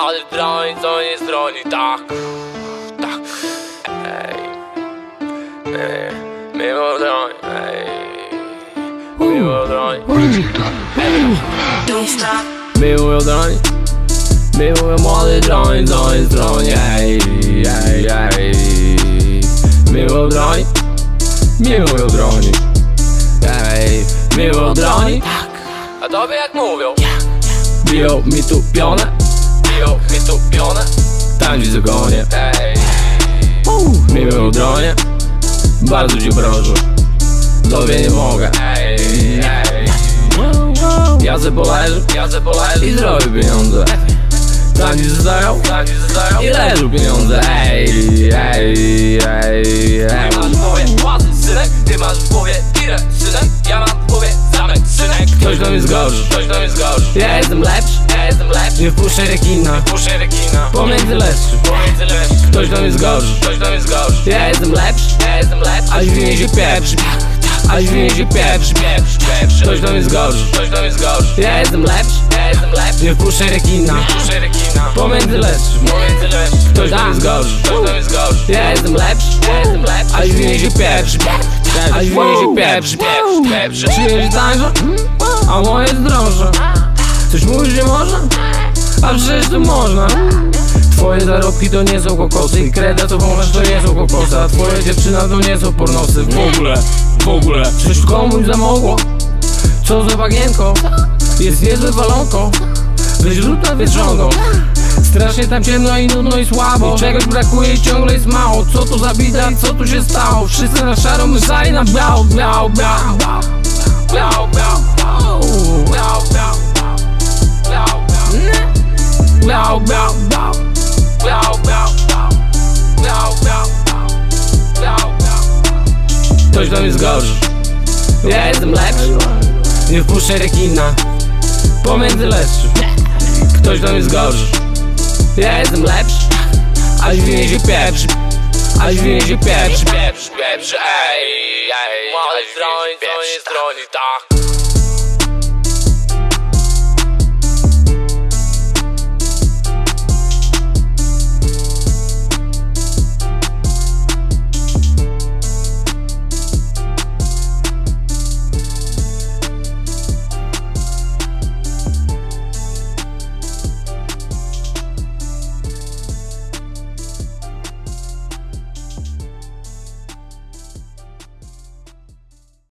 młody broń, co nie tak Tak. Ej Ej Miło broń, ej Miło broń Don't stop. Miło broń Miło młody broń, co nie stroni, ej Ej, ej. Miło broń Miło broni Ej Miło broni Tak. A tobie jak mówią? Biją mi tu pionę Biją mi tu pionę Tam gdzie zagonię Ej. Miło dronie Bardzo ci proszę. Tobie nie mogę. Ej, ej Ja se poleżę Ja se poleżę I zrobię pieniądze. Tam gdzie zostają? Tam gdzie zostają? I leżą pieniądze. Ej, ej, ej, masz w głowie własny synek Ty masz w głowie tyle synek. Ja mam w głowie zamek synek. Ktoś do mnie zgorzy Ktoś do mnie zgorzy Ja jestem lepszy. Ja jestem lepszy Wpuszczę rekina Wpuszczę rekina Pomiędzy lepszy Ktoś do mnie zgorzy Ja jestem lepszy. A dźwignie się pieprzy. A dźwignie się pieprzy, pieprzy, pieprzy Ktoś do mnie zgorzy Ja jestem lepszy, Nie wpuszczę rekina, Pomiędzy pomiędzy lepszy Ktoś do mnie zgorzy Ja jestem lepszy, A dźwignie się pieprzy, a dźwignie się pieprzy, pieprzy, pieprzy. Czyjeś tańsze, a moje jest droższe. Coś mówisz, że można? A przecież to można. Twoje zarobki to nie są kokosy I kreda to wąchasz to nie są kokosy A twoja dziewczyna to nie są pornosy. W ogóle, w ogóle. Przecież komuś zamogło? Co za bagienko? Jest niezłe walonko. Na wieczonko Strasznie tam ciemno i nudno i słabo. I czegoś brakuje i ciągle jest mało. Co to za bida, co tu się stało? Wszyscy na szaro, my na biało Biało, biało, Ktoś do mnie zgorzy Ja jestem lepszy. Nie wpuszczę rekina Pomiędzy lepszy Ktoś do mnie zgorzy Ja jestem lepszy. A dźwignie się pieprzy. A dźwignie się pieprzy. Pieprzy, pieprzy, ej, ej. Młody stroń, co nie stroni, tak